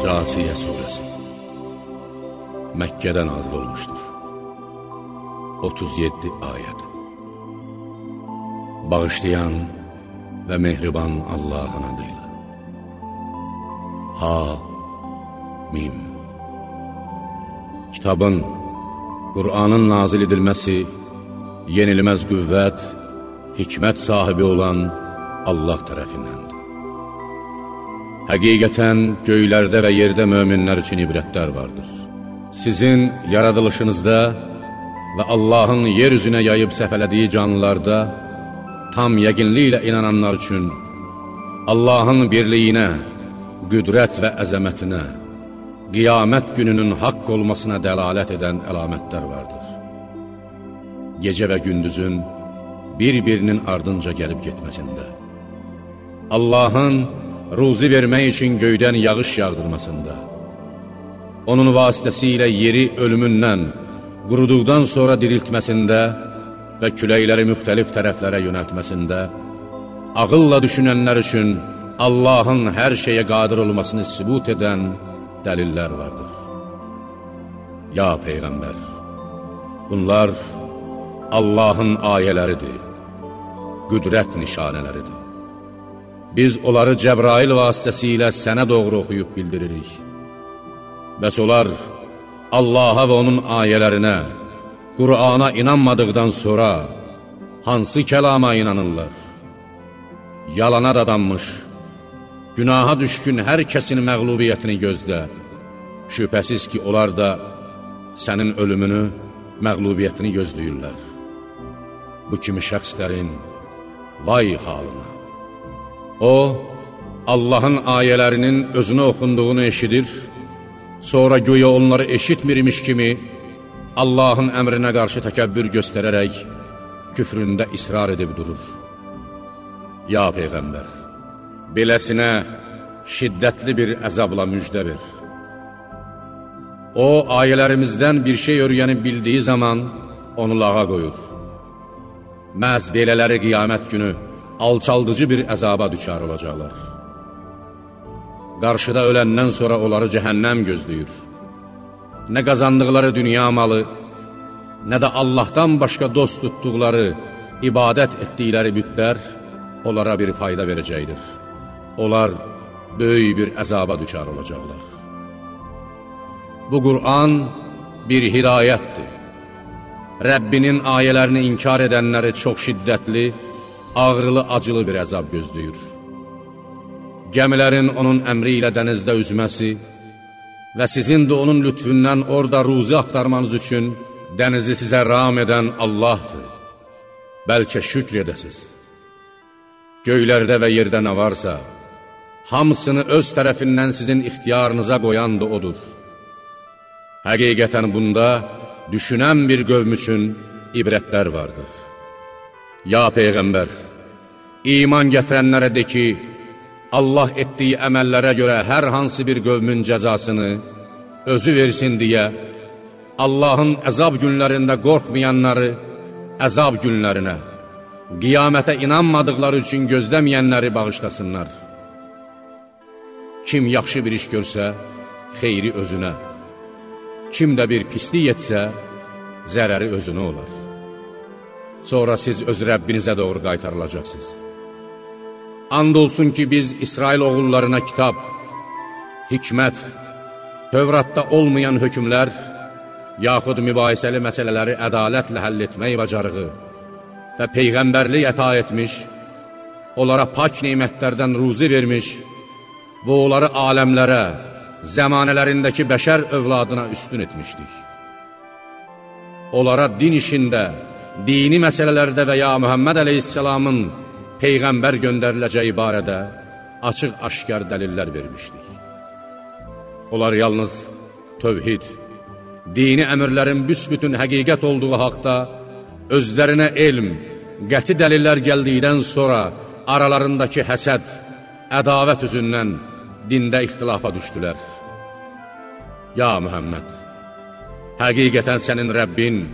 Casiyə surəsi. Məkkədə nazil olmuşdur. 37 ayəd Bağışlayan və mehriban Allahın adıyla Ha Mim. Kitabın, Qur'anın nazil edilməsi, yenilməz qüvvət, hikmət sahibi olan Allah tərəfindəndir. Həqiqətən göylərdə və yerdə möminlər üçün ibrətlər vardır. Sizin yaradılışınızda və Allahın yer üzünə yayıb səfələdiyi canlılarda tam yəqinliklə inananlar üçün Allahın birliyinə, qüdrət və əzəmətinə, qiyamət gününün haqq olmasına dəlalət edən əlamətlər vardır. Gecə və gündüzün bir-birinin ardınca gəlib getməsində, Allahın ruzi vermək üçün göydən yağış yağdırmasında, onun vasitəsilə yeri ölümündən, quruduqdan sonra diriltməsində və küləkləri müxtəlif tərəflərə yönəltməsində, ağılla düşünənlər üçün Allahın hər şeyə qadir olmasını sübut edən dəlillər vardır. Ya Peyğəmbər, bunlar Allahın ayələridir, qüdrət nişanələridir. Biz onları Cəbrail vasitəsilə sənə doğru oxuyub bildiririk. Bəs onlar Allaha və onun ayələrinə, Qur'ana inanmadıqdan sonra hansı kəlama inanırlar? Yalana dadanmış, günaha düşkün hər kəsin məqlubiyyətini gözlə. Şübhəsiz ki, onlar da sənin ölümünü, məqlubiyyətini gözləyirlər. Bu kimi şəxslərin vay halına. O, Allahın ayələrinin özünə oxunduğunu eşidir, sonra göyə onları eşitmirmiş kimi Allahın əmrinə qarşı təkəbbür göstərərək küfründə israr edib durur. Ya Peyğəmbər, beləsinə şiddətli bir əzabla müjdə ver. O, ayələrimizdən bir şey öyrənib bildiyi zaman onu lağa qoyur. Məhz belələri qiyamət günü alçaldıcı bir əzaba düçar olacaqlar. Qarşıda öləndən sonra onları cəhənnəm gözləyir. Nə qazandıqları dünya malı, nə də Allahdan başqa dost tutduqları, ibadət etdikləri bütlər onlara bir fayda verəcəkdir. Onlar böyük bir əzaba düçar olacaqlar. Bu Qur'an bir hidayətdir. Rəbbinin ayələrini inkar edənləri çox şiddətli, ağrılı-acılı bir əzab gözləyir. Gəmilərin onun əmri ilə dənizdə üzməsi və sizin də onun lütfündən orada ruzi axtarmanız üçün dənizi sizə ram edən Allahdır. Bəlkə şükr edəsiz. Göylərdə və yerdə nə varsa, hamısını öz tərəfindən sizin ixtiyarınıza qoyan da odur. Həqiqətən bunda düşünən bir qövm üçün ibrətlər vardır. Ya Peyğəmbər, iman gətirənlərə de ki, Allah etdiyi əməllərə görə hər hansı bir qövmün cəzasını özü versin deyə, Allahın əzab günlərində qorxmayanları əzab günlərinə, qiyamətə inanmadıqları üçün gözləməyənləri bağışlasınlar. Kim yaxşı bir iş görsə, xeyri özünə, kim də bir pislik etsə, zərəri özünə olar. Sonra siz öz Rəbbinizə doğru qaytarılacaqsınız. And olsun ki, biz İsrail oğullarına kitab, hikmət, Tövratda olmayan hökmlər, yaxud mübahisəli məsələləri ədalətlə həll etmək bacarığı və Peyğəmbərlik əta etmiş, onlara pak neymətlərdən ruzi vermiş və onları aləmlərə, zəmanələrindəki bəşər övladına üstün etmişdik. Onlara din işində, dini məsələlərdə və ya Mühəmməd əleyhissalamın Peyğəmbər göndəriləcəyi barədə açıq-aşkar dəlillər vermişdik. Onlar yalnız tövhid, dini əmrlərin büsbütün həqiqət olduğu haqda özlərinə elm, qəti dəlillər gəldikdən sonra aralarındakı həsəd, ədavət üzündən dində ixtilafa düşdülər. Ya Mühəmməd, həqiqətən sənin Rəbbin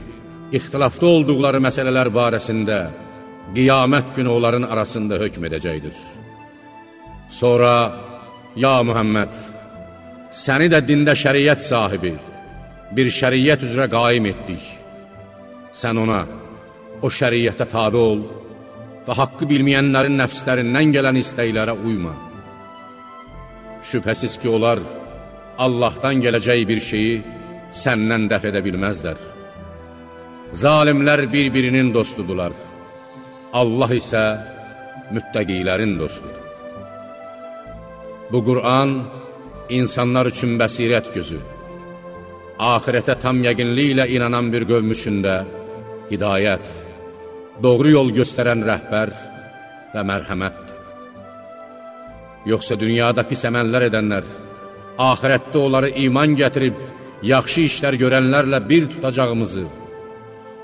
ixtilafda olduqları məsələlər barəsində qiyamət günü onların arasında hökm edəcəkdir. Sonra, ya Mühəmməd, səni də dində şəriət sahibi, bir şəriət üzrə qaim etdik. Sən ona, o şəriətə tabi ol və haqqı bilməyənlərin nəfslərindən gələn istəklərə uyma. Şübhəsiz ki, onlar Allahdan gələcək bir şeyi səndən dəf edə bilməzlər. Zalimlər bir-birinin dostudular. Allah isə müttəqilərin dostudur. Bu Qur'an insanlar üçün bəsirət gözü, ahirətə tam yəqinliklə inanan bir qövm üçün də hidayət, doğru yol göstərən rəhbər və mərhəmətdir. Yoxsa dünyada pis əməllər edənlər, ahirətdə onları iman gətirib, yaxşı işlər görənlərlə bir tutacağımızı,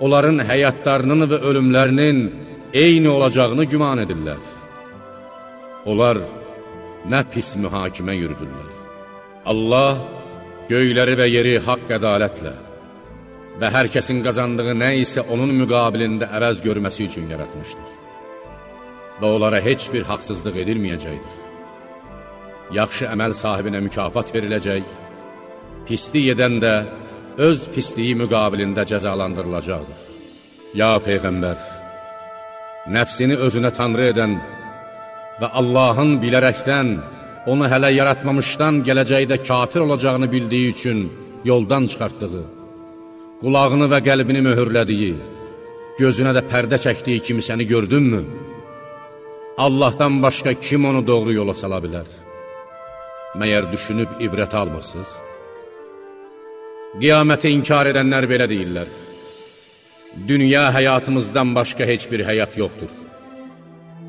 onların həyatlarının və ölümlərinin eyni olacağını güman edirlər. Onlar nə pis mühakimə yürüdürlər. Allah göyləri və yeri haqq ədalətlə və hər kəsin qazandığı nə isə onun müqabilində əvəz görməsi üçün yaratmışdır. Və onlara heç bir haqsızlıq edilməyəcəkdir. Yaxşı əməl sahibinə mükafat veriləcək, pislik edən də öz pisliyi müqabilində cəzalandırılacaqdır. Ya Peyğəmbər, nəfsini özünə tanrı edən və Allahın bilərəkdən, onu hələ yaratmamışdan gələcəkdə kafir olacağını bildiyi üçün yoldan çıxartdığı, qulağını və qəlbini möhürlədiyi, gözünə də pərdə çəkdiyi kimsəni gördünmü? Allahdan başqa kim onu doğru yola sala bilər? Məyər düşünüb ibrət almırsınız? Qiyaməti inkar edənlər belə deyirlər. Dünya həyatımızdan başqa heç bir həyat yoxdur.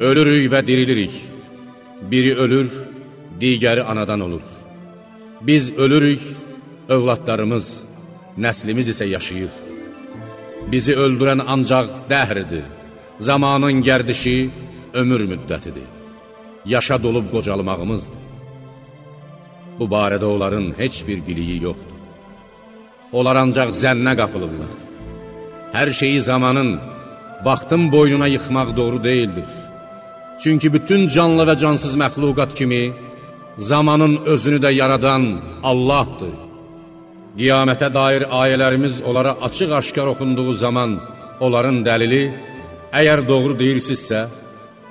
Ölürük və dirilirik. Biri ölür, digəri anadan olur. Biz ölürük, övladlarımız, nəslimiz isə yaşayır. Bizi öldürən ancaq dəhrdir, zamanın gərdişi ömür müddətidir. Yaşa dolub qocalmağımızdır. Bu barədə onların heç bir biliyi yoxdur. Onlar ancaq zənnə qapılırlar. Hər şeyi zamanın, vaxtın boynuna yıxmaq doğru deyildir. Çünki bütün canlı və cansız məxluqat kimi zamanın özünü də yaradan Allahdır. Qiyamətə dair ayələrimiz onlara açıq-aşkar oxunduğu zaman onların dəlili, əgər doğru deyirsinizsə,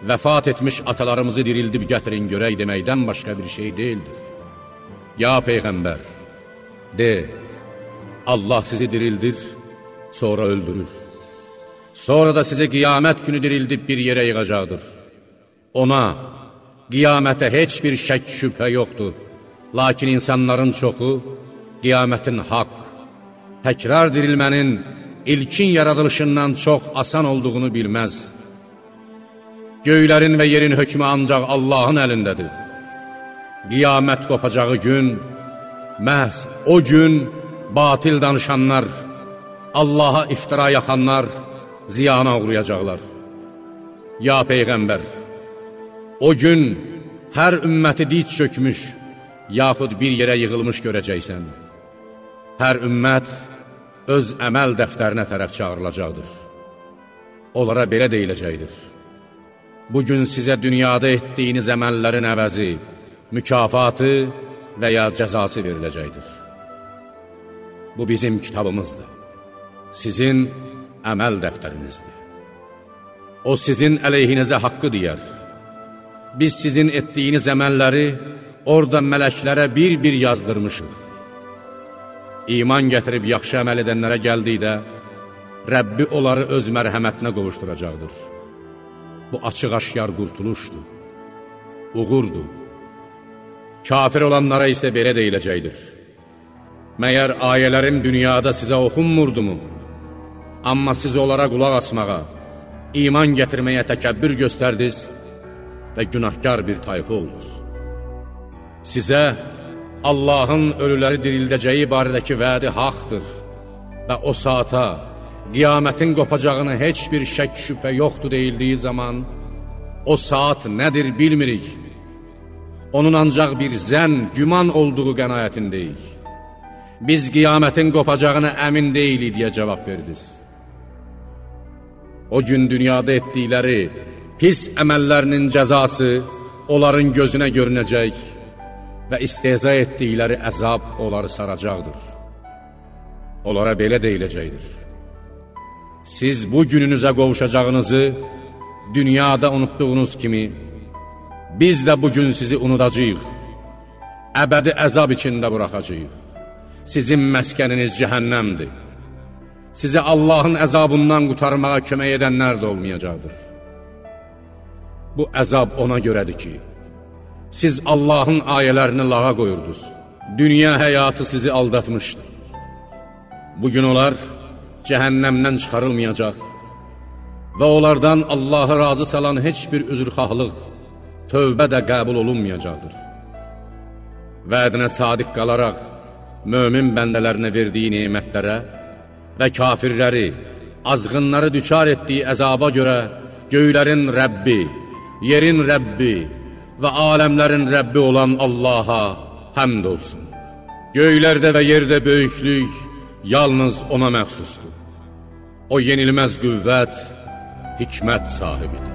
vəfat etmiş atalarımızı dirildib gətirin görək deməkdən başqa bir şey deyildir. Ya Peyğəmbər, de, Allah sizi dirildir, sonra öldürür. Sonra da sizi qiyamət günü dirildib bir yerə yığacaqdır. Ona, qiyamətə heç bir şək şübhə yoxdur. Lakin insanların çoxu qiyamətin haqq, təkrar dirilmənin ilkin yaradılışından çox asan olduğunu bilməz. Göylərin və yerin hökmü ancaq Allahın əlindədir. Qiyamət qopacağı gün, məhz o gün batil danışanlar, Allaha iftira yaxanlar ziyana uğrayacaqlar. Ya Peyğəmbər, o gün hər ümməti diç çökmüş, yaxud bir yerə yığılmış görəcəksən. Hər ümmət öz əməl dəftərinə tərəf çağırılacaqdır. Onlara belə deyiləcəkdir. Bugün sizə dünyada etdiyiniz əməllərin əvəzi, mükafatı və ya cəzası veriləcəkdir. Bu bizim kitabımızdır. Sizin əməl dəftərinizdir. O sizin əleyhinizə haqqı deyər. Biz sizin etdiyiniz əməlləri orada mələklərə bir-bir yazdırmışıq. İman gətirib yaxşı əməl edənlərə gəldikdə, Rəbbi onları öz mərhəmətinə qovuşturacaqdır. Bu açıq-aşkar qurtuluşdur, uğurdur. Kafir olanlara isə belə deyiləcəkdir. Məyər ayələrim dünyada sizə oxunmurdumu? Amma siz onlara qulaq asmağa, iman gətirməyə təkəbbür göstərdiniz və günahkar bir tayfa oldunuz. Sizə Allahın ölüləri dirildəcəyi barədəki vədi haqdır və o saata, qiyamətin qopacağını heç bir şək şübhə yoxdur deyildiyi zaman, o saat nədir bilmirik. Onun ancaq bir zən, güman olduğu qənaətindəyik. Biz qiyamətin qopacağına əmin deyilik, deyə cavab verdiniz. O gün dünyada etdikləri pis əməllərinin cəzası onların gözünə görünəcək və isteza etdikləri əzab onları saracaqdır. Onlara belə deyiləcəkdir. Siz bu gününüzə qovuşacağınızı dünyada unutduğunuz kimi, biz də bugün sizi unudacaq, əbədi əzab içində buraxacaq. Sizin məskəniniz cəhənnəmdir. Sizə Allahın əzabından qutarmağa kömək edənlər də olmayacaqdır. Bu əzab ona görədir ki, siz Allahın ayələrini lağa qoyurdunuz. Dünya həyatı sizi aldatmışdı. Bugün onlar cəhənnəmdən çıxarılmayacaq və onlardan Allahı razı salan heç bir üzrxahlıq, tövbə də qəbul olunmayacaqdır. Vədinə sadiq qalaraq, mömin bəndələrinə verdiyi neymətlərə və kafirləri, azğınları düçar etdiyi əzaba görə göylərin Rəbbi, yerin Rəbbi və aləmlərin Rəbbi olan Allaha həmd olsun. Göylərdə və yerdə böyüklük yalnız ona məxsusdur. O yenilməz qüvvət, hikmət sahibidir.